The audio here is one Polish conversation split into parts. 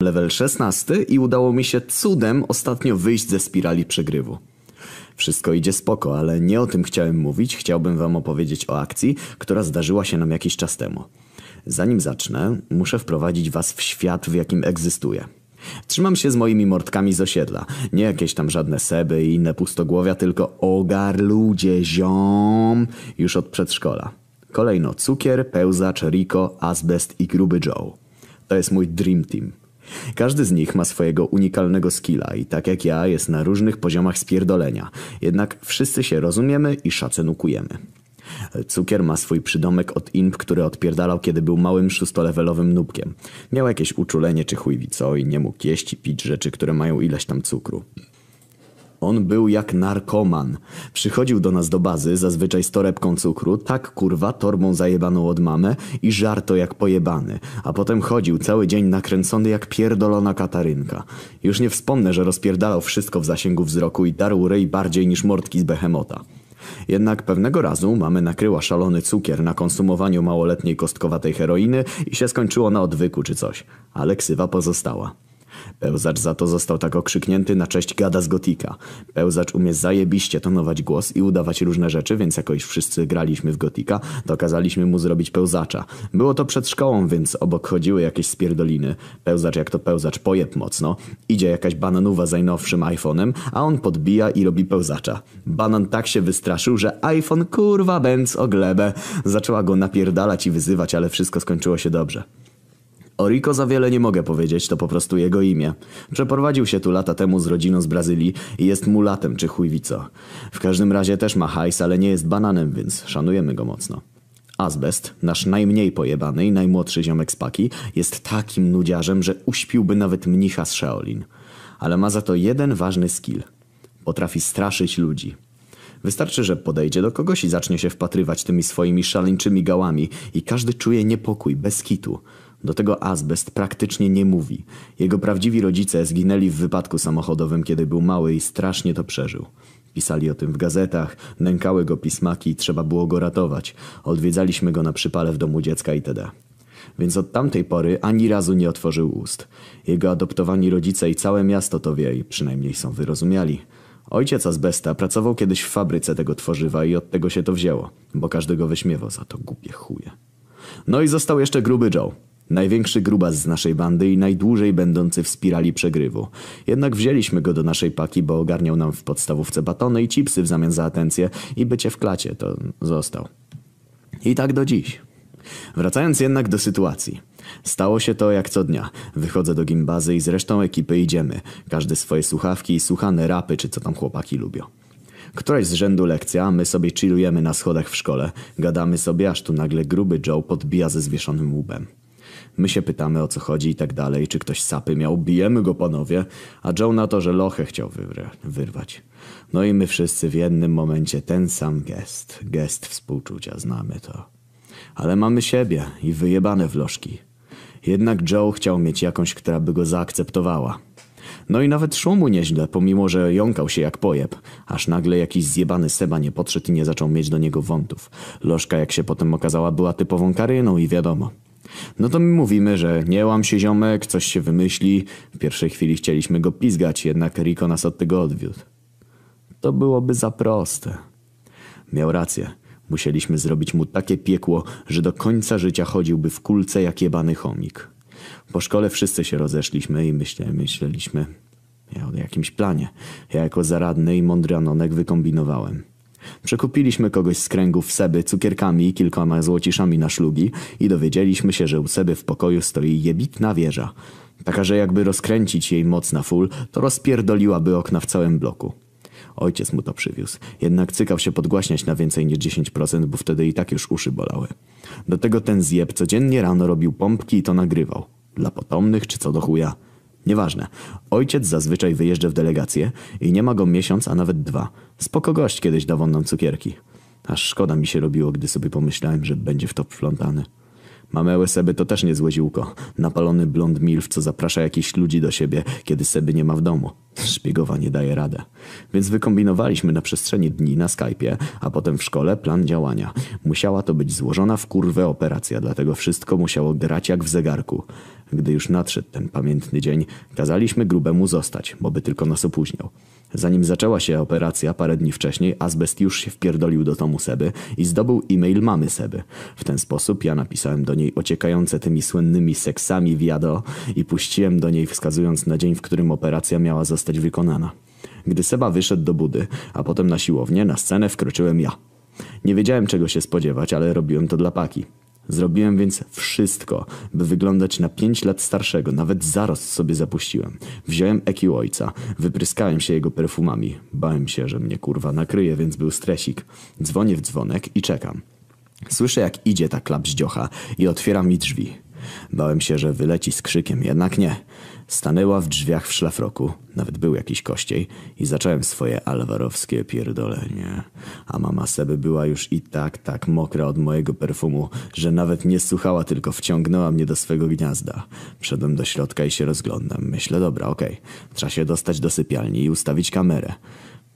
Level 16 i udało mi się cudem ostatnio wyjść ze spirali przegrywu. Wszystko idzie spoko, ale nie o tym chciałem mówić. Chciałbym wam opowiedzieć o akcji, która zdarzyła się nam jakiś czas temu. Zanim zacznę, muszę wprowadzić was w świat, w jakim egzystuję. Trzymam się z moimi mordkami z osiedla. Nie jakieś tam żadne seby i inne pustogłowia, tylko ogar ludzie, ziom, już od przedszkola. Kolejno cukier, pełzacz, Rico, azbest i gruby Joe. To jest mój dream team. Każdy z nich ma swojego unikalnego skilla i tak jak ja jest na różnych poziomach spierdolenia. Jednak wszyscy się rozumiemy i szacunukujemy. Cukier ma swój przydomek od imp, który odpierdalał, kiedy był małym szóstolewelowym nubkiem. Miał jakieś uczulenie czy chujwi co i nie mógł jeść i pić rzeczy, które mają ileś tam cukru. On był jak narkoman. Przychodził do nas do bazy, zazwyczaj z torebką cukru, tak kurwa, torbą zajebaną od mamę i żarto jak pojebany. A potem chodził cały dzień nakręcony jak pierdolona katarynka. Już nie wspomnę, że rozpierdalał wszystko w zasięgu wzroku i darł rej bardziej niż mordki z behemota. Jednak pewnego razu mamy nakryła szalony cukier na konsumowaniu małoletniej kostkowatej heroiny i się skończyło na odwyku czy coś. Ale ksywa pozostała. Pełzacz za to został tak okrzyknięty na cześć gada z gotika. Pełzacz umie zajebiście tonować głos i udawać różne rzeczy, więc jako iż wszyscy graliśmy w gotika, to kazaliśmy mu zrobić pełzacza. Było to przed szkołą, więc obok chodziły jakieś spierdoliny. Pełzacz jak to pełzacz pojeb mocno. Idzie jakaś bananuwa z najnowszym iPhone'em, a on podbija i robi pełzacza. Banan tak się wystraszył, że iPhone kurwa bęc o glebę. Zaczęła go napierdalać i wyzywać, ale wszystko skończyło się dobrze. O Rico za wiele nie mogę powiedzieć, to po prostu jego imię. Przeprowadził się tu lata temu z rodziną z Brazylii i jest mulatem czy chujwico. W każdym razie też ma hajs, ale nie jest bananem, więc szanujemy go mocno. Azbest, nasz najmniej pojebany i najmłodszy ziomek z paki, jest takim nudziarzem, że uśpiłby nawet mnicha z Shaolin. Ale ma za to jeden ważny skill. Potrafi straszyć ludzi. Wystarczy, że podejdzie do kogoś i zacznie się wpatrywać tymi swoimi szaleńczymi gałami i każdy czuje niepokój, bez kitu. Do tego azbest praktycznie nie mówi. Jego prawdziwi rodzice zginęli w wypadku samochodowym, kiedy był mały i strasznie to przeżył. Pisali o tym w gazetach, nękały go pismaki i trzeba było go ratować. Odwiedzaliśmy go na przypale w domu dziecka itd. Więc od tamtej pory ani razu nie otworzył ust. Jego adoptowani rodzice i całe miasto to wie i przynajmniej są wyrozumiali. Ojciec azbesta pracował kiedyś w fabryce tego tworzywa i od tego się to wzięło, bo każdego wyśmiewał za to głupie chuje. No i został jeszcze gruby Joe. Największy grubas z naszej bandy i najdłużej będący w spirali przegrywu. Jednak wzięliśmy go do naszej paki, bo ogarniał nam w podstawówce batony i chipsy w zamian za atencję i bycie w klacie, to został. I tak do dziś. Wracając jednak do sytuacji. Stało się to jak co dnia. Wychodzę do gimbazy i z resztą ekipy idziemy. Każdy swoje słuchawki i słuchane rapy, czy co tam chłopaki lubią. Któraś z rzędu lekcja, my sobie chillujemy na schodach w szkole. Gadamy sobie, aż tu nagle gruby Joe podbija ze zwieszonym łbem. My się pytamy o co chodzi i tak dalej, czy ktoś sapy miał, bijemy go panowie, a Joe na to, że lochę chciał wyrwać. No i my wszyscy w jednym momencie ten sam gest, gest współczucia, znamy to. Ale mamy siebie i wyjebane w lożki. Jednak Joe chciał mieć jakąś, która by go zaakceptowała. No i nawet szło mu nieźle, pomimo że jąkał się jak pojeb. Aż nagle jakiś zjebany Seba nie podszedł i nie zaczął mieć do niego wątów. Lożka, jak się potem okazała, była typową karyną i wiadomo. No to my mówimy, że nie łam się ziomek, coś się wymyśli. W pierwszej chwili chcieliśmy go pizgać, jednak Rico nas od tego odwiódł. To byłoby za proste. Miał rację. Musieliśmy zrobić mu takie piekło, że do końca życia chodziłby w kulce jak jebany chomik. Po szkole wszyscy się rozeszliśmy i myślę, myśleliśmy ja o jakimś planie. Ja jako zaradny i mądry anonek wykombinowałem. Przekupiliśmy kogoś z kręgów Seby cukierkami i kilkoma złociszami na szlugi i dowiedzieliśmy się, że u Seby w pokoju stoi jebitna wieża. Taka, że jakby rozkręcić jej moc na full, to rozpierdoliłaby okna w całym bloku. Ojciec mu to przywiózł. Jednak cykał się podgłaśniać na więcej niż 10%, bo wtedy i tak już uszy bolały. Do tego ten zjeb codziennie rano robił pompki i to nagrywał. Dla potomnych czy co do chuja. Nieważne. Ojciec zazwyczaj wyjeżdża w delegację i nie ma go miesiąc, a nawet dwa. Spoko gość kiedyś dawał nam cukierki. Aż szkoda mi się robiło, gdy sobie pomyślałem, że będzie w to wplątany. Mamy Seby to też niezłe ziółko. Napalony blond milf, co zaprasza jakichś ludzi do siebie, kiedy Seby nie ma w domu. Szpiegowa nie daje radę. Więc wykombinowaliśmy na przestrzeni dni na Skype'ie, a potem w szkole plan działania. Musiała to być złożona w kurwę operacja, dlatego wszystko musiało grać jak w zegarku. Gdy już nadszedł ten pamiętny dzień, kazaliśmy grubemu zostać, bo by tylko nas opóźniał. Zanim zaczęła się operacja parę dni wcześniej, Azbest już się wpierdolił do domu Seby i zdobył e-mail mamy Seby. W ten sposób ja napisałem do niej ociekające tymi słynnymi seksami wiado i puściłem do niej wskazując na dzień, w którym operacja miała zostać wykonana. Gdy Seba wyszedł do budy, a potem na siłownię, na scenę wkroczyłem ja. Nie wiedziałem czego się spodziewać, ale robiłem to dla paki. Zrobiłem więc wszystko, by wyglądać na pięć lat starszego, nawet zarost sobie zapuściłem. Wziąłem eki ojca, wypryskałem się jego perfumami. Bałem się, że mnie kurwa nakryje, więc był stresik. Dzwonię w dzwonek i czekam. Słyszę jak idzie ta klapździocha i otwiera mi drzwi. Bałem się, że wyleci z krzykiem, jednak nie. Stanęła w drzwiach w szlafroku, nawet był jakiś kościej i zacząłem swoje alwarowskie pierdolenie. A mama Seby była już i tak, tak mokra od mojego perfumu, że nawet nie słuchała, tylko wciągnęła mnie do swego gniazda. Wszedłem do środka i się rozglądam. Myślę, dobra, okej, okay. trzeba się dostać do sypialni i ustawić kamerę.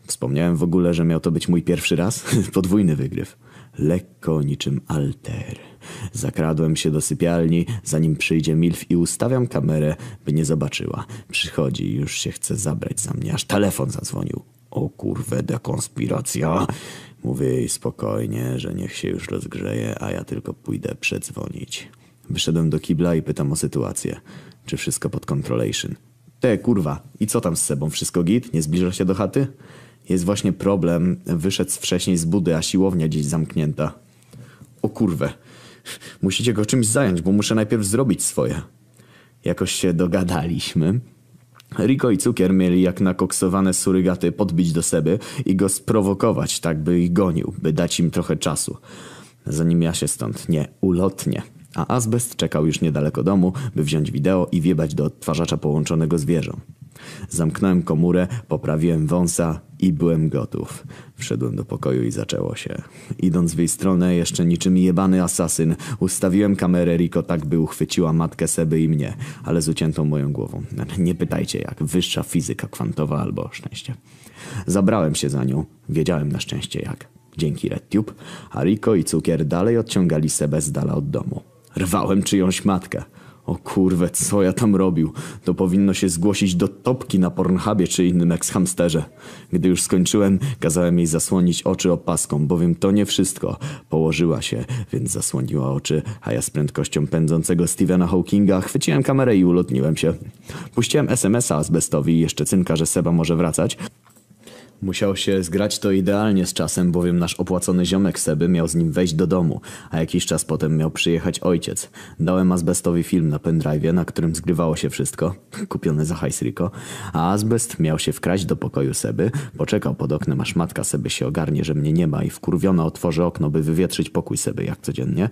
Wspomniałem w ogóle, że miał to być mój pierwszy raz? Podwójny wygryw. Lekko niczym alter. Zakradłem się do sypialni, zanim przyjdzie Milf i ustawiam kamerę, by nie zobaczyła. Przychodzi już się chce zabrać za mnie, aż telefon zadzwonił. O kurwę, dekonspiracja. Mówię jej spokojnie, że niech się już rozgrzeje, a ja tylko pójdę przedzwonić. Wyszedłem do kibla i pytam o sytuację. Czy wszystko pod controlation? Te kurwa, i co tam z sebą? Wszystko git? Nie zbliża się do chaty? Jest właśnie problem. Wyszedł wcześniej z budy, a siłownia gdzieś zamknięta. O kurwę. Musicie go czymś zająć, bo muszę najpierw zrobić swoje. Jakoś się dogadaliśmy. Riko i Cukier mieli jak nakoksowane surygaty podbić do Seby i go sprowokować, tak by ich gonił, by dać im trochę czasu. Zanim ja się stąd nie ulotnie. A Azbest czekał już niedaleko domu, by wziąć wideo i wiebać do odtwarzacza połączonego z wieżą. Zamknąłem komórę, poprawiłem wąsa i byłem gotów. Wszedłem do pokoju i zaczęło się. Idąc w jej stronę, jeszcze niczym jebany asasyn, ustawiłem kamerę Riko tak, by uchwyciła matkę Seby i mnie, ale z uciętą moją głową. Nie pytajcie jak, wyższa fizyka kwantowa albo szczęście. Zabrałem się za nią, wiedziałem na szczęście jak. Dzięki RedTube, a Riko i Cukier dalej odciągali Sebę z dala od domu. Rwałem czyjąś matkę. O kurwę, co ja tam robił? To powinno się zgłosić do topki na Pornhubie czy innym ex-hamsterze. Gdy już skończyłem, kazałem jej zasłonić oczy opaską, bowiem to nie wszystko. Położyła się, więc zasłoniła oczy, a ja z prędkością pędzącego Stephena Hawkinga chwyciłem kamerę i ulotniłem się. Puściłem SMS-a azbestowi i jeszcze cynka, że Seba może wracać, Musiał się zgrać to idealnie z czasem, bowiem nasz opłacony ziomek Seby miał z nim wejść do domu, a jakiś czas potem miał przyjechać ojciec. Dałem Azbestowi film na pendrive, na którym zgrywało się wszystko, kupione za hajs Rico, a Azbest miał się wkraść do pokoju Seby, poczekał pod oknem aż matka Seby się ogarnie, że mnie nie ma i wkurwiona otworzy okno, by wywietrzyć pokój Seby jak codziennie.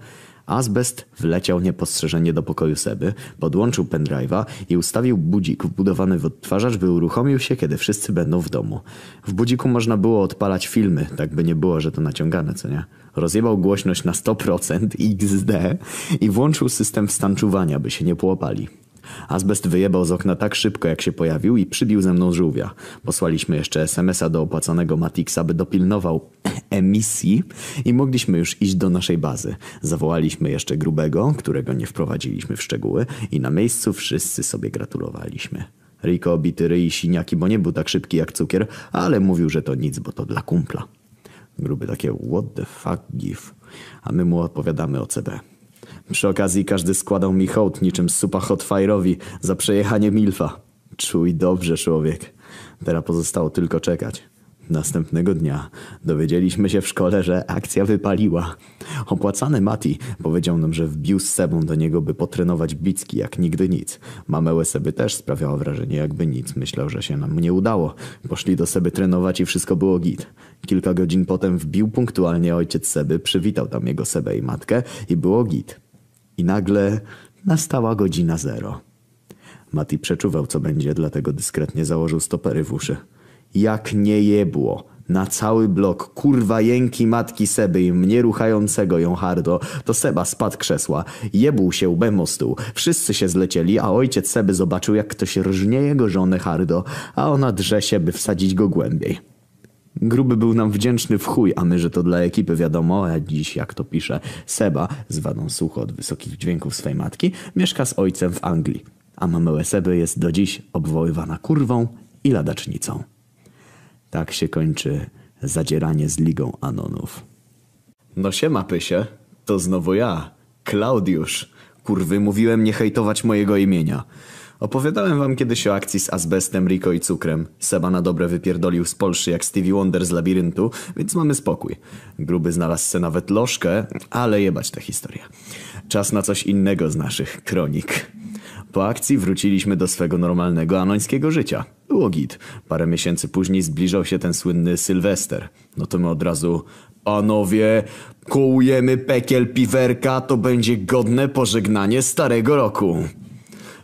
Azbest wleciał niepostrzeżenie do pokoju Seby, podłączył pendrive'a i ustawił budzik wbudowany w odtwarzacz, by uruchomił się, kiedy wszyscy będą w domu. W budziku można było odpalać filmy, tak by nie było, że to naciągane, co nie? Rozjebał głośność na 100% XD i włączył system wstan czuwania, by się nie połapali. Azbest wyjebał z okna tak szybko jak się pojawił i przybił ze mną żółwia. Posłaliśmy jeszcze SMS-a do opłaconego Matixa, by dopilnował emisji i mogliśmy już iść do naszej bazy. Zawołaliśmy jeszcze grubego, którego nie wprowadziliśmy w szczegóły i na miejscu wszyscy sobie gratulowaliśmy. Rico bity ryj siniaki, bo nie był tak szybki jak cukier, ale mówił, że to nic, bo to dla kumpla. Gruby takie what the fuck give, a my mu odpowiadamy o CB. Przy okazji każdy składał mi hołd niczym supa hotfire'owi za przejechanie milfa. Czuj dobrze, człowiek. Teraz pozostało tylko czekać. Następnego dnia dowiedzieliśmy się w szkole, że akcja wypaliła. Opłacany Mati powiedział nam, że wbił z sebą do niego, by potrenować bicki jak nigdy nic. Mamę Seby też sprawiała wrażenie jakby nic. Myślał, że się nam nie udało. Poszli do Seby trenować i wszystko było git. Kilka godzin potem wbił punktualnie ojciec Seby, przywitał tam jego Sebę i matkę i było git. I nagle nastała godzina zero. Mati przeczuwał co będzie, dlatego dyskretnie założył stopery w uszy. Jak nie jebło. Na cały blok, kurwa jęki matki Seby i mnie ruchającego ją hardo, to Seba spadł krzesła, jebł się łbem o stół. Wszyscy się zlecieli, a ojciec Seby zobaczył jak ktoś rżnie jego żonę hardo, a ona drze się, by wsadzić go głębiej. Gruby był nam wdzięczny w chuj, a my, że to dla ekipy wiadomo, a dziś jak to pisze, Seba, z wadą słuchu od wysokich dźwięków swej matki, mieszka z ojcem w Anglii, a mamę Seby jest do dziś obwoływana kurwą i ladacznicą. Tak się kończy zadzieranie z Ligą Anonów. No siema pysie, to znowu ja, Klaudiusz. Kurwy, mówiłem nie hejtować mojego imienia. Opowiadałem wam kiedyś o akcji z azbestem, Rico i cukrem. Seba na dobre wypierdolił z Polszy jak Stevie Wonder z labiryntu, więc mamy spokój. Gruby znalazł se nawet lożkę, ale jebać tę historię. Czas na coś innego z naszych kronik. Po akcji wróciliśmy do swego normalnego anońskiego życia. Było git. Parę miesięcy później zbliżał się ten słynny Sylwester. No to my od razu... Panowie, kołujemy pekiel piwerka, to będzie godne pożegnanie starego roku.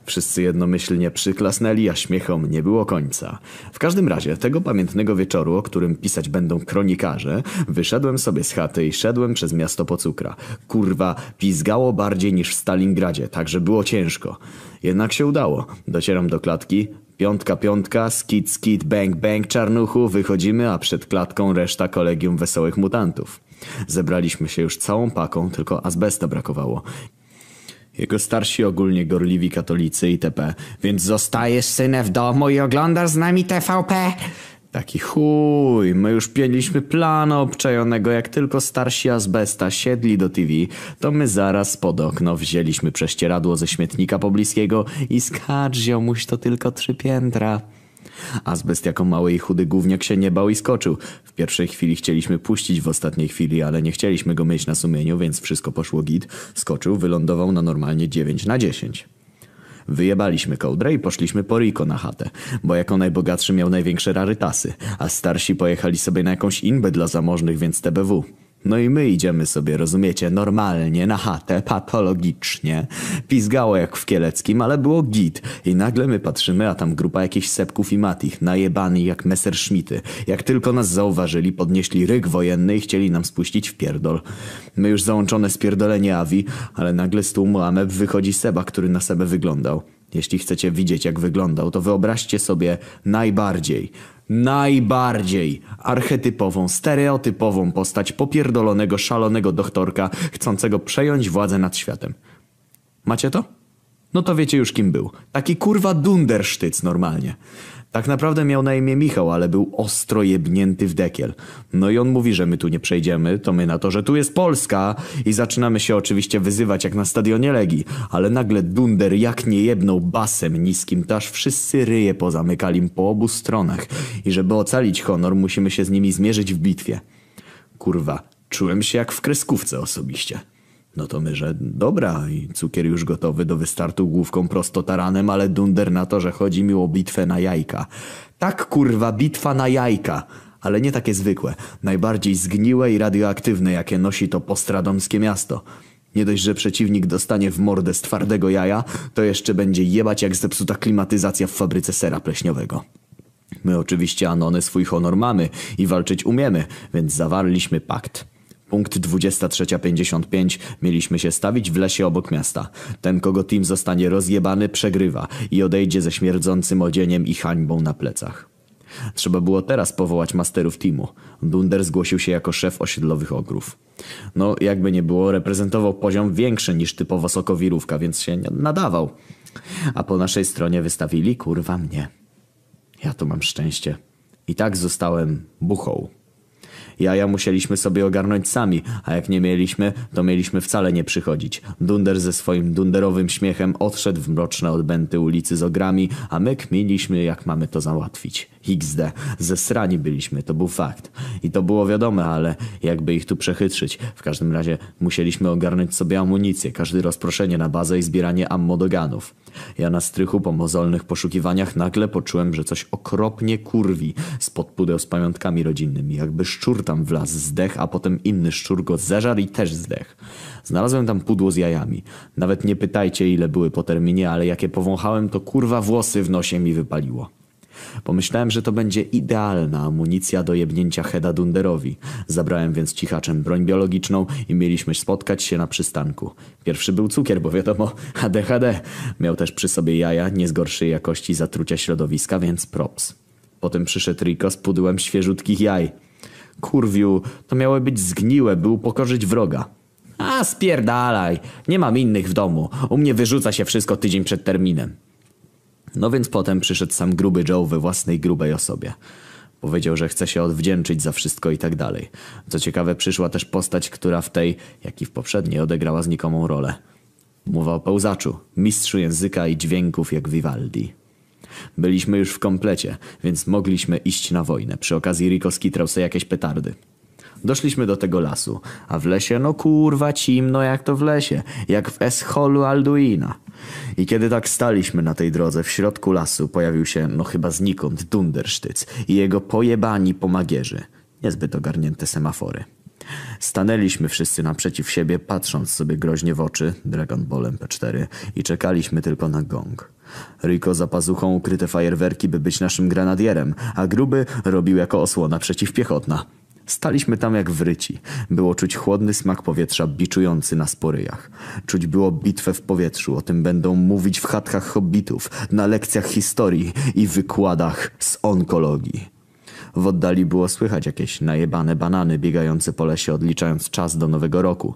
Wszyscy jednomyślnie przyklasnęli, a śmiechom nie było końca. W każdym razie, tego pamiętnego wieczoru, o którym pisać będą kronikarze, wyszedłem sobie z chaty i szedłem przez miasto po cukra. Kurwa, pizgało bardziej niż w Stalingradzie, także było ciężko. Jednak się udało. Docieram do klatki, Piątka, piątka, skit, skit, bang, bang, czarnuchu, wychodzimy, a przed klatką reszta kolegium wesołych mutantów. Zebraliśmy się już całą paką, tylko azbesta brakowało. Jego starsi ogólnie gorliwi katolicy itp. Więc zostajesz synem w domu i oglądasz z nami TVP? Taki chuj, my już pięliśmy plana obczajonego, jak tylko starsi azbesta siedli do TV, to my zaraz pod okno wzięliśmy prześcieradło ze śmietnika pobliskiego i skacz ziomuś to tylko trzy piętra. Azbest jako mały i chudy gówniak się nie bał i skoczył. W pierwszej chwili chcieliśmy puścić w ostatniej chwili, ale nie chcieliśmy go mieć na sumieniu, więc wszystko poszło git. Skoczył, wylądował na normalnie 9 na 10. Wyjebaliśmy kołdrę i poszliśmy po na chatę, bo jako najbogatszy miał największe rarytasy, a starsi pojechali sobie na jakąś inbę dla zamożnych, więc TBW. No i my idziemy sobie, rozumiecie, normalnie, na chatę, patologicznie. Pizgało jak w Kieleckim, ale było git. I nagle my patrzymy, a tam grupa jakichś sepków i matich, najebani jak Messerschmitty. Jak tylko nas zauważyli, podnieśli ryk wojenny i chcieli nam spuścić w pierdol. My już załączone spierdolenie awi, ale nagle z tłumu ameb wychodzi Seba, który na Sebę wyglądał. Jeśli chcecie widzieć jak wyglądał, to wyobraźcie sobie najbardziej, najbardziej archetypową, stereotypową postać popierdolonego, szalonego doktorka, chcącego przejąć władzę nad światem. Macie to? No to wiecie już kim był. Taki kurwa dundersztyc normalnie. Tak naprawdę miał na imię Michał, ale był ostro jebnięty w dekiel. No i on mówi, że my tu nie przejdziemy, to my na to, że tu jest Polska i zaczynamy się oczywiście wyzywać jak na stadionie Legii, ale nagle Dunder jak nie jebnął basem niskim, to aż wszyscy ryje pozamykali po obu stronach i żeby ocalić honor musimy się z nimi zmierzyć w bitwie. Kurwa, czułem się jak w kreskówce osobiście. No to my, że dobra i cukier już gotowy do wystartu główką prosto taranem, ale dunder na to, że chodzi mi o bitwę na jajka. Tak kurwa, bitwa na jajka. Ale nie takie zwykłe, najbardziej zgniłe i radioaktywne, jakie nosi to postradomskie miasto. Nie dość, że przeciwnik dostanie w mordę z twardego jaja, to jeszcze będzie jebać jak zepsuta klimatyzacja w fabryce sera pleśniowego. My oczywiście Anony swój honor mamy i walczyć umiemy, więc zawarliśmy pakt. Punkt 23.55 mieliśmy się stawić w lesie obok miasta. Ten, kogo team zostanie rozjebany, przegrywa i odejdzie ze śmierdzącym odzieniem i hańbą na plecach. Trzeba było teraz powołać masterów teamu. Dunder zgłosił się jako szef osiedlowych ogrów. No, jakby nie było, reprezentował poziom większy niż typowo sokowirówka, więc się nadawał. A po naszej stronie wystawili kurwa mnie. Ja tu mam szczęście. I tak zostałem buchą. Jaja musieliśmy sobie ogarnąć sami, a jak nie mieliśmy, to mieliśmy wcale nie przychodzić. Dunder ze swoim dunderowym śmiechem odszedł w mroczne odbęty ulicy z ogrami, a my kmiliśmy jak mamy to załatwić. XD. Zesrani byliśmy, to był fakt. I to było wiadome, ale jakby ich tu przechytrzyć. W każdym razie musieliśmy ogarnąć sobie amunicję, każdy rozproszenie na bazę i zbieranie ammo do ganów. Ja na strychu po mozolnych poszukiwaniach nagle poczułem, że coś okropnie kurwi spod pudeł z pamiątkami rodzinnymi. Jakby szczur tam wlazł, zdech, a potem inny szczur go zeżarł i też zdech. Znalazłem tam pudło z jajami. Nawet nie pytajcie ile były po terminie, ale jakie powąchałem, to kurwa włosy w nosie mi wypaliło. Pomyślałem, że to będzie idealna amunicja do jebnięcia Heda Dunderowi. Zabrałem więc cichaczem broń biologiczną i mieliśmy spotkać się na przystanku. Pierwszy był cukier, bo wiadomo, ADHD. Miał też przy sobie jaja, nie z gorszej jakości zatrucia środowiska, więc props. Potem przyszedł Rico z pudłem świeżutkich jaj. Kurwiu, to miały być zgniłe, by upokorzyć wroga. A spierdalaj, nie mam innych w domu. U mnie wyrzuca się wszystko tydzień przed terminem. No więc potem przyszedł sam gruby Joe we własnej grubej osobie. Powiedział, że chce się odwdzięczyć za wszystko i tak dalej. Co ciekawe, przyszła też postać, która w tej, jak i w poprzedniej, odegrała znikomą rolę. Mowa o pełzaczu, mistrzu języka i dźwięków jak Vivaldi. Byliśmy już w komplecie, więc mogliśmy iść na wojnę. Przy okazji Rico skitrał sobie jakieś petardy. Doszliśmy do tego lasu, a w lesie, no kurwa cimno jak to w lesie, jak w Escholu Alduina. I kiedy tak staliśmy na tej drodze, w środku lasu pojawił się, no chyba znikąd, Dundersztyc i jego pojebani pomagierzy. Niezbyt ogarnięte semafory. Stanęliśmy wszyscy naprzeciw siebie, patrząc sobie groźnie w oczy, Dragon Ball MP4 i czekaliśmy tylko na gong. Rico za pazuchą ukryte fajerwerki, by być naszym granadierem, a Gruby robił jako osłona przeciwpiechotna. Staliśmy tam jak wryci. Było czuć chłodny smak powietrza biczujący na sporyjach. Czuć było bitwę w powietrzu. O tym będą mówić w chatkach hobbitów, na lekcjach historii i wykładach z onkologii. W oddali było słychać jakieś najebane banany biegające po lesie, odliczając czas do nowego roku.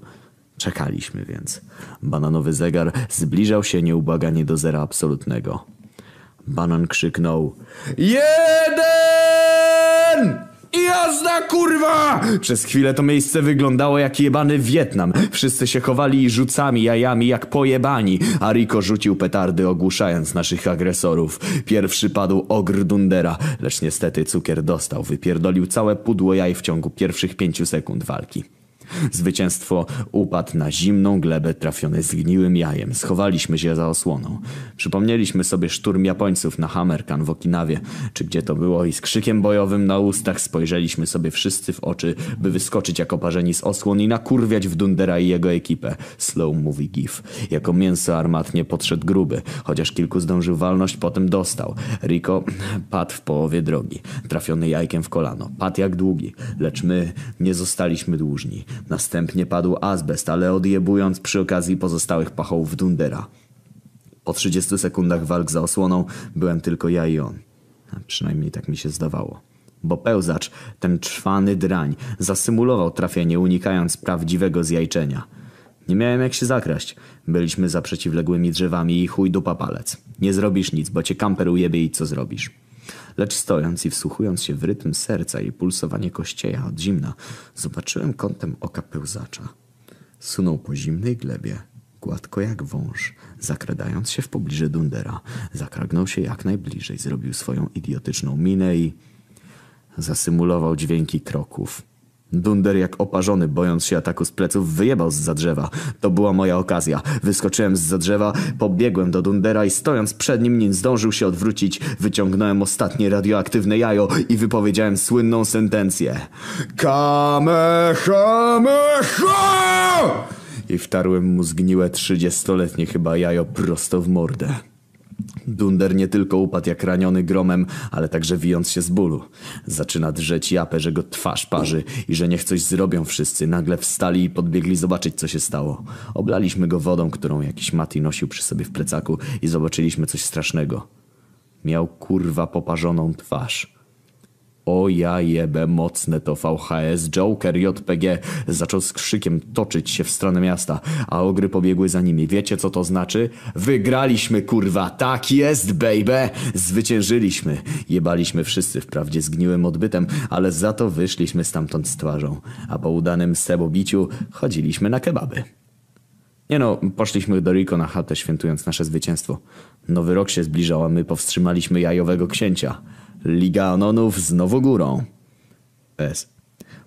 Czekaliśmy więc. Bananowy zegar zbliżał się nieubłaganie do zera absolutnego. Banan krzyknął Jeden! Jazda kurwa! Przez chwilę to miejsce wyglądało jak jebany Wietnam. Wszyscy się chowali rzucami jajami jak pojebani, a Rico rzucił petardy ogłuszając naszych agresorów. Pierwszy padł ogr Dundera, lecz niestety cukier dostał. Wypierdolił całe pudło jaj w ciągu pierwszych pięciu sekund walki. Zwycięstwo upadł na zimną glebę trafiony zgniłym jajem. Schowaliśmy się za osłoną. Przypomnieliśmy sobie szturm Japońców na Hammerkan w Okinawie, czy gdzie to było i z krzykiem bojowym na ustach spojrzeliśmy sobie wszyscy w oczy, by wyskoczyć jako parzeni z osłon i nakurwiać w Dundera i jego ekipę. Slow movie gif. Jako mięso armatnie podszedł gruby, chociaż kilku zdążył walność, potem dostał. Rico padł w połowie drogi, trafiony jajkiem w kolano. Padł jak długi, lecz my nie zostaliśmy dłużni. Następnie padł azbest, ale odjebując przy okazji pozostałych pachołów Dundera. Po 30 sekundach walk za osłoną byłem tylko ja i on. A przynajmniej tak mi się zdawało. Bo pełzacz, ten trwany drań, zasymulował trafienie, unikając prawdziwego zjajczenia. Nie miałem jak się zakraść. Byliśmy za przeciwległymi drzewami i chuj dupa palec. Nie zrobisz nic, bo cię kamper ujebie i co zrobisz? Lecz stojąc i wsłuchując się w rytm serca i pulsowanie kościeja od zimna, zobaczyłem kątem oka pełzacza. Sunął po zimnej glebie, gładko jak wąż, zakradając się w pobliże Dundera. Zakragnął się jak najbliżej, zrobił swoją idiotyczną minę i zasymulował dźwięki kroków. Dunder jak oparzony, bojąc się ataku z pleców, wyjebał z za drzewa. To była moja okazja. Wyskoczyłem z za drzewa, pobiegłem do Dundera i stojąc przed nim, nim zdążył się odwrócić, wyciągnąłem ostatnie radioaktywne jajo i wypowiedziałem słynną sentencję. Kamehameha! I wtarłem mu zgniłe trzydziestoletnie chyba jajo prosto w mordę. Dunder nie tylko upadł jak raniony gromem, ale także wijąc się z bólu. Zaczyna drzeć japę, że go twarz parzy i że niech coś zrobią wszyscy. Nagle wstali i podbiegli zobaczyć, co się stało. Oblaliśmy go wodą, którą jakiś Mati nosił przy sobie w plecaku i zobaczyliśmy coś strasznego. Miał kurwa poparzoną twarz. O ja jebę, mocne to VHS. Joker JPG zaczął z krzykiem toczyć się w stronę miasta, a ogry pobiegły za nimi. Wiecie co to znaczy? Wygraliśmy kurwa, tak jest baby! Zwyciężyliśmy. Jebaliśmy wszyscy wprawdzie zgniłym odbytem, ale za to wyszliśmy stamtąd z twarzą. A po udanym sebobiciu chodziliśmy na kebaby. Nie no, poszliśmy do Rico na chatę świętując nasze zwycięstwo. Nowy rok się zbliżał, a my powstrzymaliśmy jajowego księcia. Liga Anonów znowu górą. PS.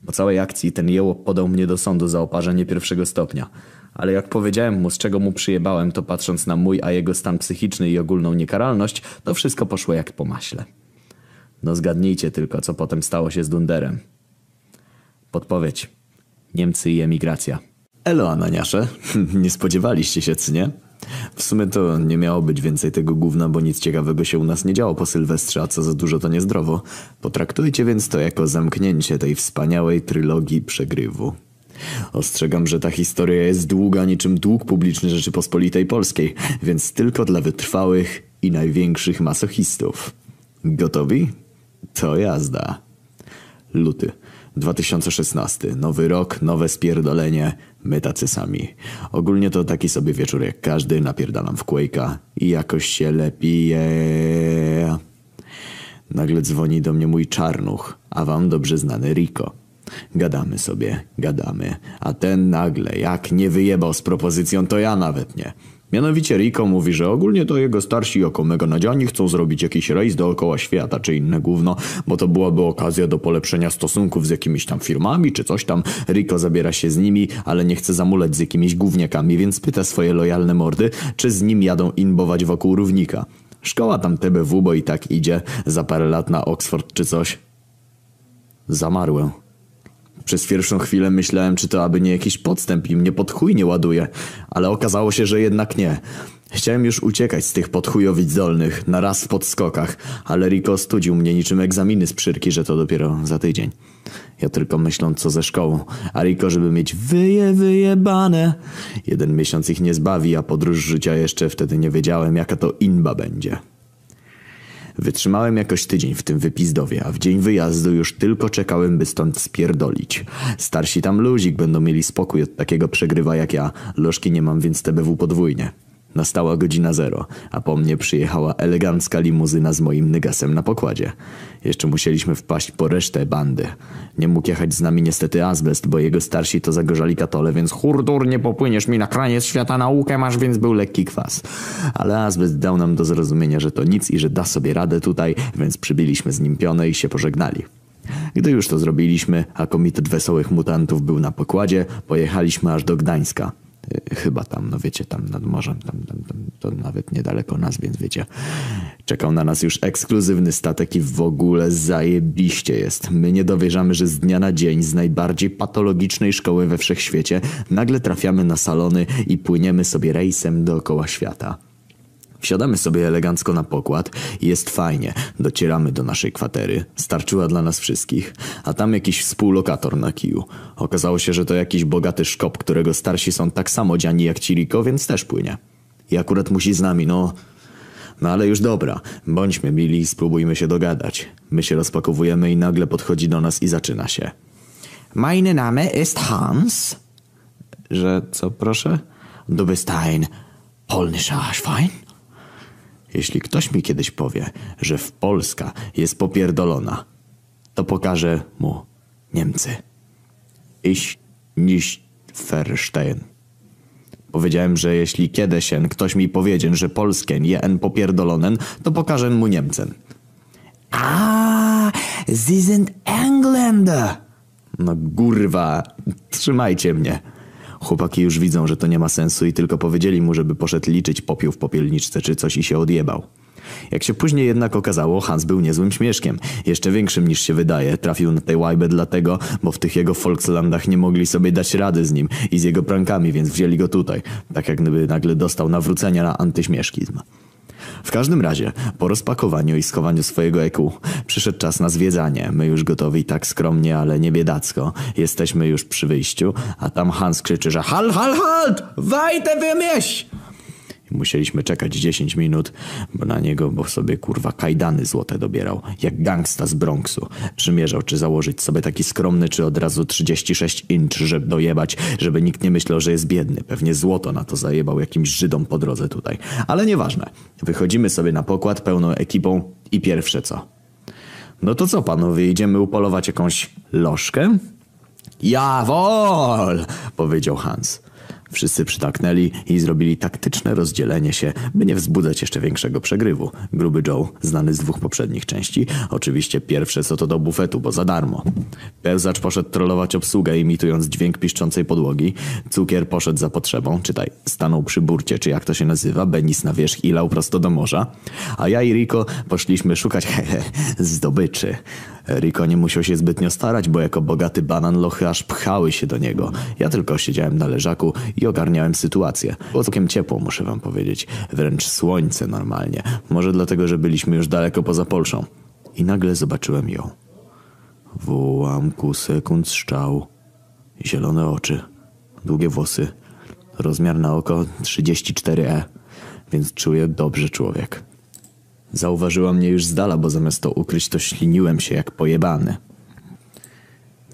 Po całej akcji ten jełop podał mnie do sądu za oparzenie pierwszego stopnia. Ale jak powiedziałem mu, z czego mu przyjebałem, to patrząc na mój, a jego stan psychiczny i ogólną niekaralność, to wszystko poszło jak po maśle. No zgadnijcie tylko, co potem stało się z Dunderem. Podpowiedź. Niemcy i emigracja. Elo, Ananiasze. Nie spodziewaliście się, co nie? W sumie to nie miało być więcej tego gówna, bo nic ciekawego się u nas nie działo po Sylwestrze, a co za dużo to niezdrowo. Potraktujcie więc to jako zamknięcie tej wspaniałej trylogii przegrywu. Ostrzegam, że ta historia jest długa niczym dług publiczny Rzeczypospolitej Polskiej, więc tylko dla wytrwałych i największych masochistów. Gotowi? To jazda. Luty 2016. Nowy rok, nowe spierdolenie. My tacy sami. Ogólnie to taki sobie wieczór jak każdy. Napierdalam w Quake'a i jakoś się lepiej. Nagle dzwoni do mnie mój czarnuch, a wam dobrze znany Rico. Gadamy sobie, gadamy, a ten nagle, jak nie wyjebał z propozycją, to ja nawet nie. Mianowicie Rico mówi, że ogólnie to jego starsi jako mega nadziani chcą zrobić jakiś rejs dookoła świata czy inne gówno, bo to byłaby okazja do polepszenia stosunków z jakimiś tam firmami czy coś tam. Rico zabiera się z nimi, ale nie chce zamulać z jakimiś gówniakami, więc pyta swoje lojalne mordy, czy z nim jadą inbować wokół równika. Szkoła tam TBW, bo i tak idzie, za parę lat na Oxford czy coś. Zamarłem. Przez pierwszą chwilę myślałem, czy to aby nie jakiś podstęp i mnie pod nie ładuje, ale okazało się, że jednak nie. Chciałem już uciekać z tych podchujowic dolnych, na raz w podskokach, ale Rico studził mnie niczym egzaminy z przyrki, że to dopiero za tydzień. Ja tylko myśląc co ze szkołą, a Rico, żeby mieć wyje wyjebane. Jeden miesiąc ich nie zbawi, a podróż życia jeszcze wtedy nie wiedziałem, jaka to inba będzie. Wytrzymałem jakoś tydzień w tym wypizdowie, a w dzień wyjazdu już tylko czekałem, by stąd spierdolić. Starsi tam luzik będą mieli spokój od takiego przegrywa jak ja. Lożki nie mam, więc TBW podwójnie. Nastała godzina zero, a po mnie przyjechała elegancka limuzyna z moim nygasem na pokładzie. Jeszcze musieliśmy wpaść po resztę bandy. Nie mógł jechać z nami niestety azbest, bo jego starsi to zagorzali katole, więc hurdur nie popłyniesz mi na kraniec świata naukę masz, więc był lekki kwas. Ale azbest dał nam do zrozumienia, że to nic i że da sobie radę tutaj, więc przybiliśmy z nim pionę i się pożegnali. Gdy już to zrobiliśmy, a komitet wesołych mutantów był na pokładzie, pojechaliśmy aż do Gdańska. Y, chyba tam, no wiecie, tam nad morzem, tam, tam, tam, to nawet niedaleko nas, więc wiecie. Czekał na nas już ekskluzywny statek i w ogóle zajebiście jest. My nie dowierzamy, że z dnia na dzień z najbardziej patologicznej szkoły we wszechświecie nagle trafiamy na salony i płyniemy sobie rejsem dookoła świata. Wsiadamy sobie elegancko na pokład i jest fajnie. Docieramy do naszej kwatery. Starczyła dla nas wszystkich. A tam jakiś współlokator na kiju. Okazało się, że to jakiś bogaty szkop, którego starsi są tak samo dziani jak Ciriko, więc też płynie. I akurat musi z nami, no... No ale już dobra, bądźmy mili i spróbujmy się dogadać. My się rozpakowujemy i nagle podchodzi do nas i zaczyna się. Meine Name ist Hans. Że co, proszę? Du bist ein polnischer Schwein? Jeśli ktoś mi kiedyś powie, że w Polska jest popierdolona, to pokażę mu Niemcy. Ich nicht verstehen. Powiedziałem, że jeśli kiedyś ktoś mi powiedzie, że Polsken je en popierdolonen, to pokażę mu Niemcen. Ah, Sie sind Engländer. No kurwa, trzymajcie mnie. Chłopaki już widzą, że to nie ma sensu i tylko powiedzieli mu, żeby poszedł liczyć popiół w popielniczce czy coś i się odjebał. Jak się później jednak okazało, Hans był niezłym śmieszkiem. Jeszcze większym niż się wydaje. Trafił na tej łajbę dlatego, bo w tych jego Volkslandach nie mogli sobie dać rady z nim i z jego prankami, więc wzięli go tutaj. Tak jak gdyby nagle dostał nawrócenia na antyśmieszkizm. W każdym razie, po rozpakowaniu i schowaniu swojego EQ, przyszedł czas na zwiedzanie. My już gotowi tak skromnie, ale nie biedacko. Jesteśmy już przy wyjściu, a tam Hans krzyczy, że hal, hal, halt! Wir mich! Musieliśmy czekać 10 minut bo na niego, bo sobie kurwa kajdany złote dobierał, jak gangsta z Bronxu. Przymierzał, czy założyć sobie taki skromny, czy od razu 36 inch, żeby dojebać, żeby nikt nie myślał, że jest biedny. Pewnie złoto na to zajebał jakimś Żydom po drodze tutaj. Ale nieważne. Wychodzimy sobie na pokład pełną ekipą i pierwsze co? No to co panowie, idziemy upolować jakąś lożkę? Jawol! powiedział Hans. Wszyscy przytaknęli i zrobili taktyczne rozdzielenie się, by nie wzbudzać jeszcze większego przegrywu. Gruby Joe, znany z dwóch poprzednich części, oczywiście pierwsze co to do bufetu, bo za darmo. Pełzacz poszedł trollować obsługę, imitując dźwięk piszczącej podłogi. Cukier poszedł za potrzebą, czytaj, stanął przy burcie, czy jak to się nazywa, Benis na wierzch i lał prosto do morza. A ja i Rico poszliśmy szukać hehe, zdobyczy. Rico nie musiał się zbytnio starać, bo jako bogaty banan lochy aż pchały się do niego. Ja tylko siedziałem na leżaku i ogarniałem sytuację. Było całkiem ciepło, muszę wam powiedzieć. Wręcz słońce normalnie. Może dlatego, że byliśmy już daleko poza Polszą. I nagle zobaczyłem ją. W ułamku sekund strzał. Zielone oczy, długie włosy, rozmiar na oko 34E, więc czuję dobrze człowiek. Zauważyła mnie już z dala, bo zamiast to ukryć, to śliniłem się jak pojebany.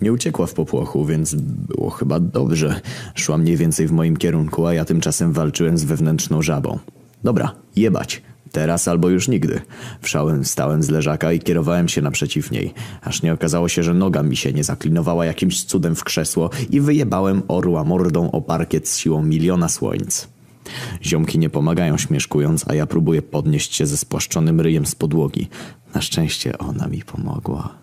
Nie uciekła w popłochu, więc było chyba dobrze. Szła mniej więcej w moim kierunku, a ja tymczasem walczyłem z wewnętrzną żabą. Dobra, jebać. Teraz albo już nigdy. Wszałem stałem z leżaka i kierowałem się naprzeciw niej. Aż nie okazało się, że noga mi się nie zaklinowała jakimś cudem w krzesło i wyjebałem orła mordą o parkiet z siłą miliona słońc. Ziomki nie pomagają śmieszkując, a ja próbuję podnieść się ze spłaszczonym ryjem z podłogi. Na szczęście ona mi pomogła.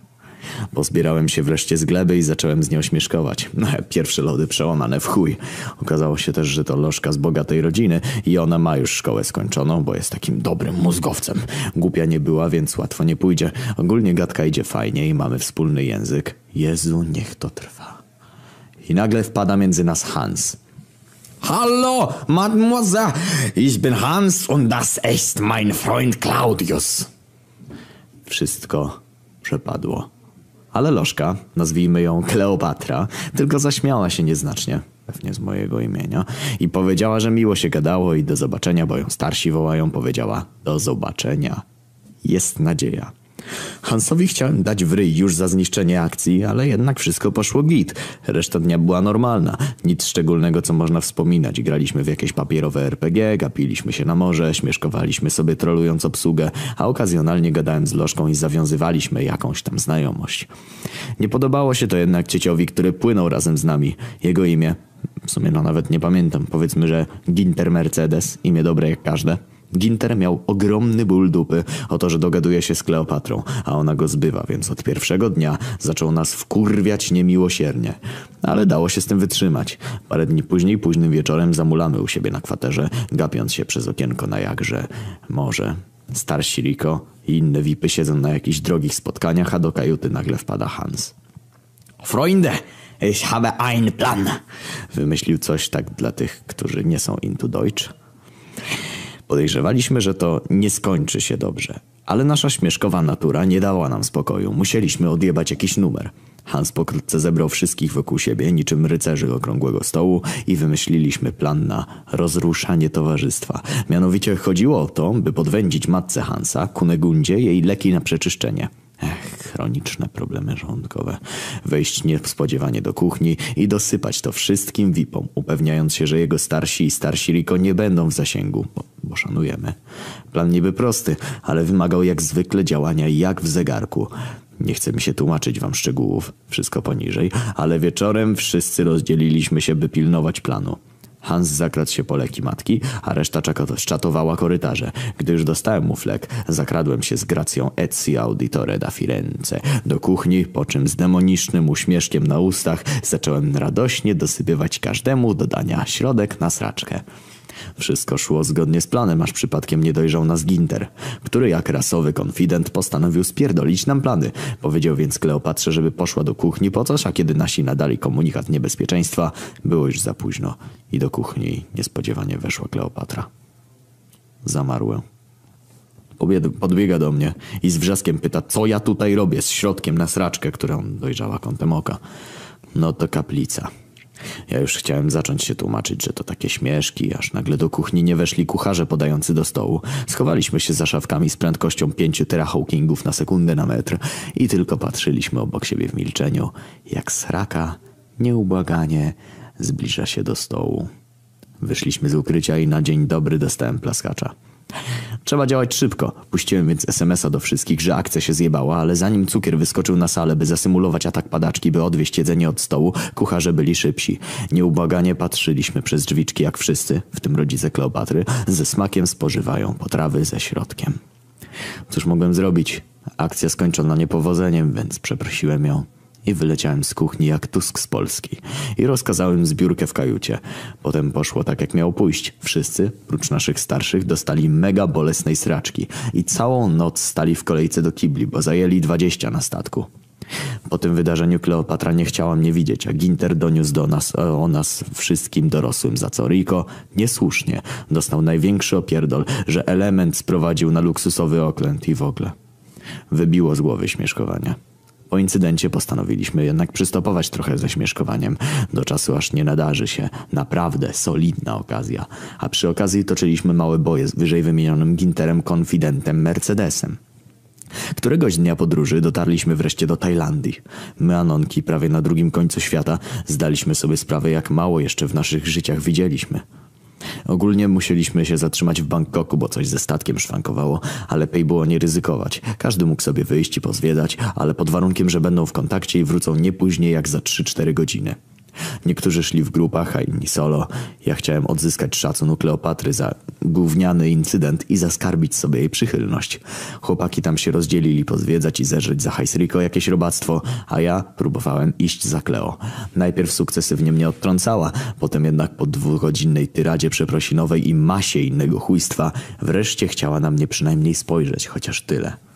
Pozbierałem się wreszcie z gleby i zacząłem z nią śmieszkować. Pierwsze lody przełamane w chuj. Okazało się też, że to lożka z bogatej rodziny i ona ma już szkołę skończoną, bo jest takim dobrym mózgowcem. Głupia nie była, więc łatwo nie pójdzie. Ogólnie gadka idzie fajnie i mamy wspólny język. Jezu, niech to trwa. I nagle wpada między nas Hans. Hallo, Mademoiselle, ich bin Hans und das ist mein Freund Claudius. Wszystko przepadło. Ale lożka, nazwijmy ją Kleopatra, tylko zaśmiała się nieznacznie, pewnie z mojego imienia, i powiedziała, że miło się gadało i do zobaczenia, bo ją starsi wołają, powiedziała do zobaczenia. Jest nadzieja. Hansowi chciałem dać w ryj już za zniszczenie akcji, ale jednak wszystko poszło git. Reszta dnia była normalna. Nic szczególnego, co można wspominać. Graliśmy w jakieś papierowe RPG, gapiliśmy się na morze, śmieszkowaliśmy sobie trolując obsługę, a okazjonalnie gadałem z lożką i zawiązywaliśmy jakąś tam znajomość. Nie podobało się to jednak cieciowi, który płynął razem z nami. Jego imię, w sumie no nawet nie pamiętam, powiedzmy, że Ginter Mercedes, imię dobre jak każde. Ginter miał ogromny ból dupy o to, że dogaduje się z Kleopatrą, a ona go zbywa, więc od pierwszego dnia zaczął nas wkurwiać niemiłosiernie. Ale dało się z tym wytrzymać. Parę dni później, późnym wieczorem zamulamy u siebie na kwaterze, gapiąc się przez okienko na jakże morze. Starsi Riko i inne wipy siedzą na jakichś drogich spotkaniach, a do kajuty nagle wpada Hans. Freunde, ich habe einen Plan. Wymyślił coś tak dla tych, którzy nie są into Deutsch. Podejrzewaliśmy, że to nie skończy się dobrze. Ale nasza śmieszkowa natura nie dała nam spokoju. Musieliśmy odjebać jakiś numer. Hans pokrótce zebrał wszystkich wokół siebie, niczym rycerzy okrągłego stołu i wymyśliliśmy plan na rozruszanie towarzystwa. Mianowicie chodziło o to, by podwędzić matce Hansa, Kunegundzie, jej leki na przeczyszczenie. Ech, chroniczne problemy żołądkowe. Wejść niespodziewanie do kuchni i dosypać to wszystkim vipom, upewniając się, że jego starsi i starsi Riko nie będą w zasięgu, bo, bo szanujemy. Plan niby prosty, ale wymagał jak zwykle działania jak w zegarku. Nie chcę mi się tłumaczyć wam szczegółów, wszystko poniżej, ale wieczorem wszyscy rozdzieliliśmy się, by pilnować planu. Hans zakradł się po leki matki, a reszta czatowała korytarze. Gdy już dostałem mu flek, zakradłem się z gracją Ezzi Auditore da Firenze do kuchni, po czym z demonicznym uśmieszkiem na ustach zacząłem radośnie dosypywać każdemu dodania środek na sraczkę. Wszystko szło zgodnie z planem, aż przypadkiem nie dojrzał nas Ginter, który jak rasowy konfident postanowił spierdolić nam plany. Powiedział więc Kleopatrze, żeby poszła do kuchni po coś, a kiedy nasi nadali komunikat niebezpieczeństwa, było już za późno i do kuchni niespodziewanie weszła Kleopatra. Zamarłem. Podbiega do mnie i z wrzaskiem pyta, co ja tutaj robię z środkiem na sraczkę, którą dojrzała kątem oka. No to kaplica. Ja już chciałem zacząć się tłumaczyć, że to takie śmieszki, aż nagle do kuchni nie weszli kucharze podający do stołu. Schowaliśmy się za szafkami z prędkością pięciu terahawkingów na sekundę na metr i tylko patrzyliśmy obok siebie w milczeniu, jak sraka nieubłaganie zbliża się do stołu. Wyszliśmy z ukrycia i na dzień dobry dostałem plaskacza. Trzeba działać szybko. Puściłem więc SMS-a do wszystkich, że akcja się zjebała, ale zanim cukier wyskoczył na salę, by zasymulować atak padaczki, by odwieźć jedzenie od stołu, kucharze byli szybsi. Nieubłaganie patrzyliśmy przez drzwiczki, jak wszyscy, w tym rodzice Kleopatry, ze smakiem spożywają potrawy ze środkiem. Cóż mogłem zrobić? Akcja skończona niepowodzeniem, więc przeprosiłem ją i wyleciałem z kuchni jak Tusk z Polski i rozkazałem zbiórkę w kajucie. Potem poszło tak jak miało pójść. Wszyscy, prócz naszych starszych, dostali mega bolesnej sraczki i całą noc stali w kolejce do kibli, bo zajęli dwadzieścia na statku. Po tym wydarzeniu Kleopatra nie chciała mnie widzieć, a Ginter doniósł do nas o nas wszystkim dorosłym, za co Rico niesłusznie dostał największy opierdol, że element sprowadził na luksusowy oklęt i w ogóle. Wybiło z głowy śmieszkowania. Po incydencie postanowiliśmy jednak przystopować trochę ze śmieszkowaniem, do czasu aż nie nadarzy się naprawdę solidna okazja. A przy okazji toczyliśmy małe boje z wyżej wymienionym Ginterem Confidentem Mercedesem. Któregoś dnia podróży dotarliśmy wreszcie do Tajlandii. My, Anonki, prawie na drugim końcu świata, zdaliśmy sobie sprawę, jak mało jeszcze w naszych życiach widzieliśmy. Ogólnie musieliśmy się zatrzymać w Bangkoku, bo coś ze statkiem szwankowało, ale lepiej było nie ryzykować. Każdy mógł sobie wyjść i pozwiedzać, ale pod warunkiem, że będą w kontakcie i wrócą nie później jak za 3-4 godziny. Niektórzy szli w grupach, a inni solo. Ja chciałem odzyskać szacun u Kleopatry za gówniany incydent i zaskarbić sobie jej przychylność. Chłopaki tam się rozdzielili pozwiedzać i zerzeć za hajsriko jakieś robactwo, a ja próbowałem iść za Kleo. Najpierw sukcesywnie mnie odtrącała, potem jednak po dwugodzinnej tyradzie przeprosinowej i masie innego chujstwa wreszcie chciała na mnie przynajmniej spojrzeć, chociaż tyle.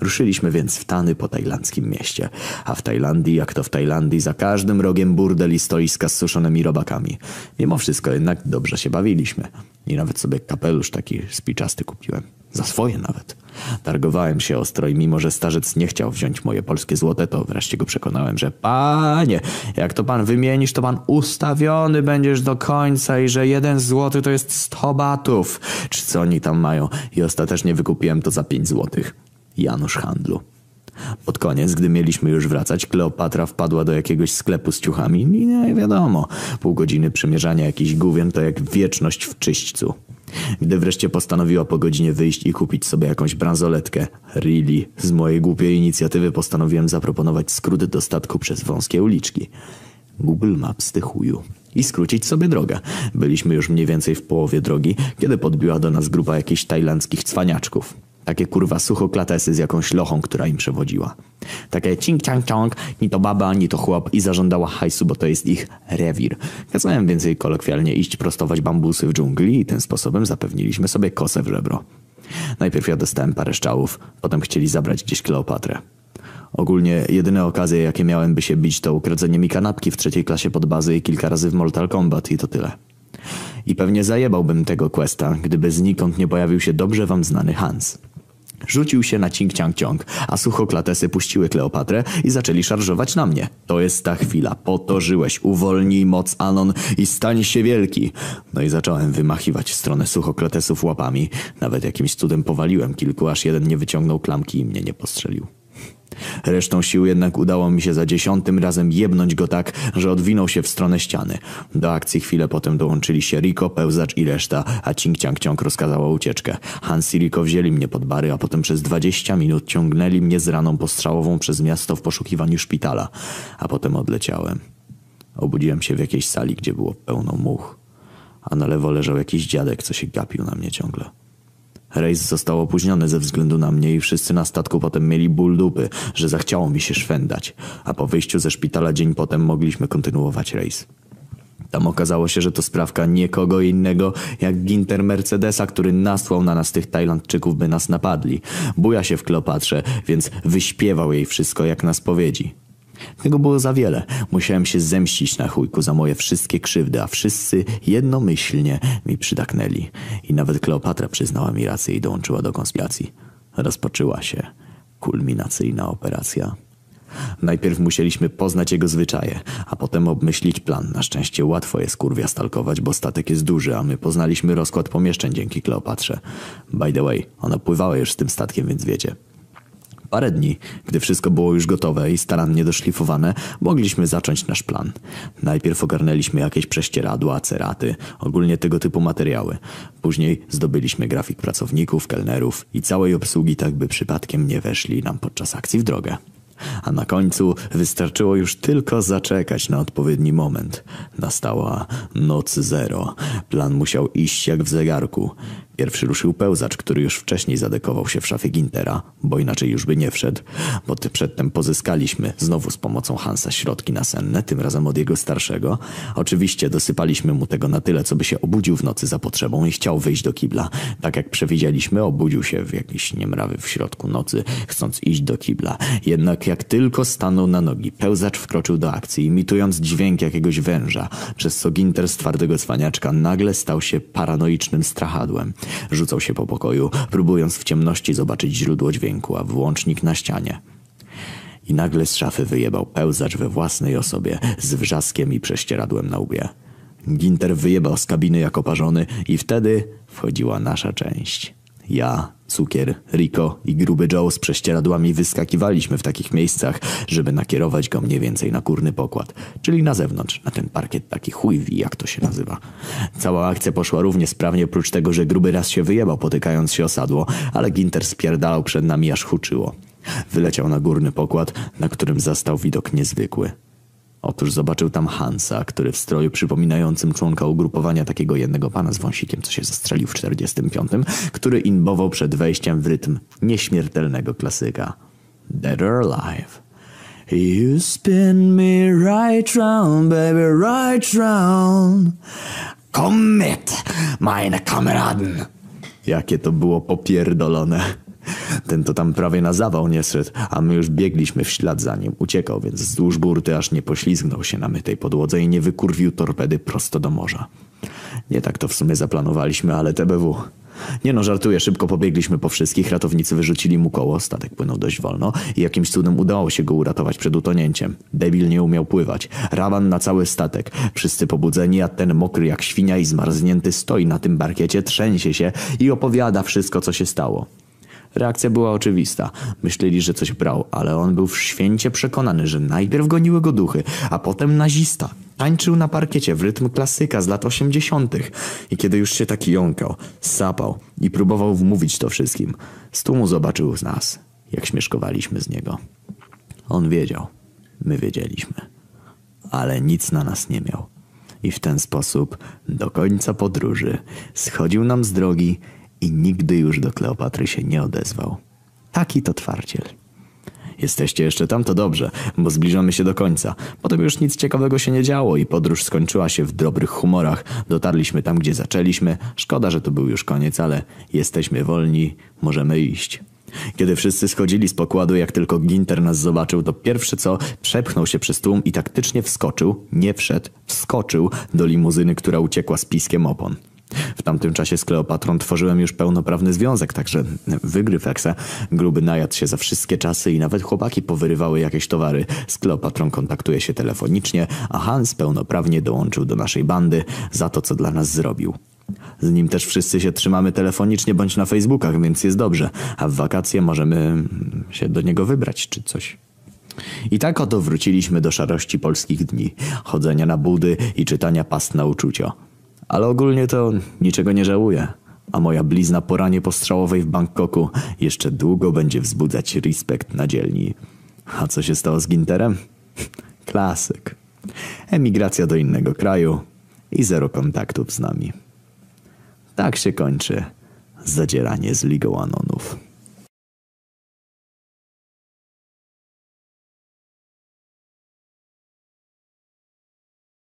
Ruszyliśmy więc w tany po tajlandzkim mieście. A w Tajlandii, jak to w Tajlandii, za każdym rogiem burdel i stoiska z suszonymi robakami. Mimo wszystko jednak dobrze się bawiliśmy. I nawet sobie kapelusz taki spiczasty kupiłem. Za swoje nawet. Targowałem się ostro i mimo, że starzec nie chciał wziąć moje polskie złote, to wreszcie go przekonałem, że panie, jak to pan wymienisz, to pan ustawiony będziesz do końca i że jeden złoty to jest sto batów. Czy co oni tam mają? I ostatecznie wykupiłem to za pięć złotych. Janusz Handlu. Pod koniec, gdy mieliśmy już wracać, Kleopatra wpadła do jakiegoś sklepu z ciuchami i nie wiadomo, pół godziny przymierzania jakichś główien to jak wieczność w czyśćcu. Gdy wreszcie postanowiła po godzinie wyjść i kupić sobie jakąś bransoletkę, really, z mojej głupiej inicjatywy postanowiłem zaproponować skrót do statku przez wąskie uliczki. Google Maps ty chuju. I skrócić sobie drogę. Byliśmy już mniej więcej w połowie drogi, kiedy podbiła do nas grupa jakichś tajlandzkich cwaniaczków. Takie kurwa suchoklatesy z jakąś lochą, która im przewodziła. Takie cing ciang ciang, ni to baba, ni to chłop i zażądała hajsu, bo to jest ich rewir. Kazałem więcej kolokwialnie iść prostować bambusy w dżungli i tym sposobem zapewniliśmy sobie kosę w żebro. Najpierw ja dostałem parę szczałów, potem chcieli zabrać gdzieś Kleopatrę. Ogólnie jedyne okazje, jakie miałem by się bić, to ukradzenie mi kanapki w trzeciej klasie pod bazy i kilka razy w Mortal Kombat i to tyle. I pewnie zajebałbym tego questa, gdyby znikąd nie pojawił się dobrze wam znany Hans. Rzucił się na cink ciang ciąg, a suchoklatesy puściły Kleopatrę i zaczęli szarżować na mnie. To jest ta chwila, po to żyłeś, uwolnij moc Anon i stań się wielki. No i zacząłem wymachiwać w stronę suchoklatesów łapami. Nawet jakimś cudem powaliłem kilku, aż jeden nie wyciągnął klamki i mnie nie postrzelił. Resztą sił jednak udało mi się za dziesiątym razem jebnąć go tak, że odwinął się w stronę ściany. Do akcji chwilę potem dołączyli się Rico, Pełzacz i reszta, a Cing Ciang Ciąg rozkazała ucieczkę. Hans i Rico wzięli mnie pod bary, a potem przez dwadzieścia minut ciągnęli mnie z raną postrzałową przez miasto w poszukiwaniu szpitala, a potem odleciałem. Obudziłem się w jakiejś sali, gdzie było pełno much, a na lewo leżał jakiś dziadek, co się gapił na mnie ciągle. Rejs został opóźniony ze względu na mnie i wszyscy na statku potem mieli ból dupy, że zachciało mi się szwendać, a po wyjściu ze szpitala dzień potem mogliśmy kontynuować rejs. Tam okazało się, że to sprawka nikogo innego jak Ginter Mercedesa, który nasłał na nas tych Tajlandczyków, by nas napadli. Buja się w Kleopatrze, więc wyśpiewał jej wszystko jak na spowiedzi. Tego było za wiele. Musiałem się zemścić na chujku za moje wszystkie krzywdy, a wszyscy jednomyślnie mi przydaknęli. I nawet Kleopatra przyznała mi rację i dołączyła do konspiracji. Rozpoczęła się kulminacyjna operacja. Najpierw musieliśmy poznać jego zwyczaje, a potem obmyślić plan. Na szczęście łatwo jest kurwia stalkować, bo statek jest duży, a my poznaliśmy rozkład pomieszczeń dzięki Kleopatrze. By the way, ona pływała już z tym statkiem, więc wiecie. Parę dni, gdy wszystko było już gotowe i starannie doszlifowane, mogliśmy zacząć nasz plan. Najpierw ogarnęliśmy jakieś prześcieradła, ceraty, ogólnie tego typu materiały. Później zdobyliśmy grafik pracowników, kelnerów i całej obsługi, tak by przypadkiem nie weszli nam podczas akcji w drogę. A na końcu wystarczyło już tylko zaczekać na odpowiedni moment. Nastała noc zero. Plan musiał iść jak w zegarku. Pierwszy ruszył pełzacz, który już wcześniej zadekował się w szafie Gintera, bo inaczej już by nie wszedł, bo ty przedtem pozyskaliśmy znowu z pomocą Hansa środki nasenne, tym razem od jego starszego. Oczywiście dosypaliśmy mu tego na tyle, co by się obudził w nocy za potrzebą i chciał wyjść do kibla. Tak jak przewidzieliśmy, obudził się w jakiś niemrawy w środku nocy, chcąc iść do kibla. Jednak jak tylko stanął na nogi, pełzacz wkroczył do akcji, imitując dźwięk jakiegoś węża, przez co Ginter z twardego cwaniaczka nagle stał się paranoicznym strachadłem. Rzucał się po pokoju, próbując w ciemności zobaczyć źródło dźwięku, a włącznik na ścianie. I nagle z szafy wyjebał pełzacz we własnej osobie, z wrzaskiem i prześcieradłem na łbie. Ginter wyjebał z kabiny jak oparzony i wtedy wchodziła nasza część. Ja, Cukier, Rico i Gruby Joe z prześcieradłami wyskakiwaliśmy w takich miejscach, żeby nakierować go mniej więcej na górny pokład, czyli na zewnątrz, na ten parkiet taki chujwi, jak to się nazywa. Cała akcja poszła równie sprawnie, oprócz tego, że Gruby raz się wyjebał, potykając się o sadło, ale Ginter spierdalał przed nami aż huczyło. Wyleciał na górny pokład, na którym zastał widok niezwykły. Otóż zobaczył tam Hansa, który w stroju przypominającym członka ugrupowania takiego jednego pana z wąsikiem, co się zastrzelił w 45, który inbował przed wejściem w rytm nieśmiertelnego klasyka. Dead or Alive. You spin me right round, baby, right round. Komm mit, meine Kameraden! Jakie to było popierdolone. Ten to tam prawie na zawał nie szedł, a my już biegliśmy w ślad za nim. Uciekał więc wzdłuż burty, aż nie poślizgnął się na mytej podłodze i nie wykurwił torpedy prosto do morza. Nie tak to w sumie zaplanowaliśmy, ale TBW. Nie no, żartuję, szybko pobiegliśmy po wszystkich, ratownicy wyrzucili mu koło, statek płynął dość wolno i jakimś cudem udało się go uratować przed utonięciem. Debil nie umiał pływać, rawan na cały statek, wszyscy pobudzeni, a ten mokry jak świnia i zmarznięty stoi na tym barkiecie, trzęsie się i opowiada wszystko, co się stało. Reakcja była oczywista. Myśleli, że coś brał, ale on był święcie przekonany, że najpierw goniły go duchy, a potem nazista. Tańczył na parkiecie w rytm klasyka z lat osiemdziesiątych. I kiedy już się taki jąkał, sapał i próbował wmówić to wszystkim, z tłumu zobaczył z nas, jak śmieszkowaliśmy z niego. On wiedział, my wiedzieliśmy, ale nic na nas nie miał. I w ten sposób do końca podróży schodził nam z drogi i nigdy już do Kleopatry się nie odezwał. Taki to twardziel. Jesteście jeszcze tam, to dobrze, bo zbliżamy się do końca. Potem już nic ciekawego się nie działo i podróż skończyła się w dobrych humorach. Dotarliśmy tam, gdzie zaczęliśmy. Szkoda, że to był już koniec, ale jesteśmy wolni, możemy iść. Kiedy wszyscy schodzili z pokładu, jak tylko Ginter nas zobaczył, to pierwszy co, przepchnął się przez tłum i taktycznie wskoczył, nie wszedł, wskoczył do limuzyny, która uciekła z piskiem opon. W tamtym czasie z Kleopatrą tworzyłem już pełnoprawny związek, także wygryw eksa. Gruby najadł się za wszystkie czasy i nawet chłopaki powyrywały jakieś towary. Z Kleopatrą kontaktuje się telefonicznie, a Hans pełnoprawnie dołączył do naszej bandy za to, co dla nas zrobił. Z nim też wszyscy się trzymamy telefonicznie bądź na Facebookach, więc jest dobrze, a w wakacje możemy się do niego wybrać czy coś. I tak oto wróciliśmy do szarości polskich dni, chodzenia na budy i czytania past na uczucio. Ale ogólnie to niczego nie żałuję. A moja blizna po ranie postrzałowej w Bangkoku jeszcze długo będzie wzbudzać respekt na dzielni. A co się stało z Ginterem? Klasyk. Emigracja do innego kraju i zero kontaktów z nami. Tak się kończy zadzieranie z Ligą Anonów.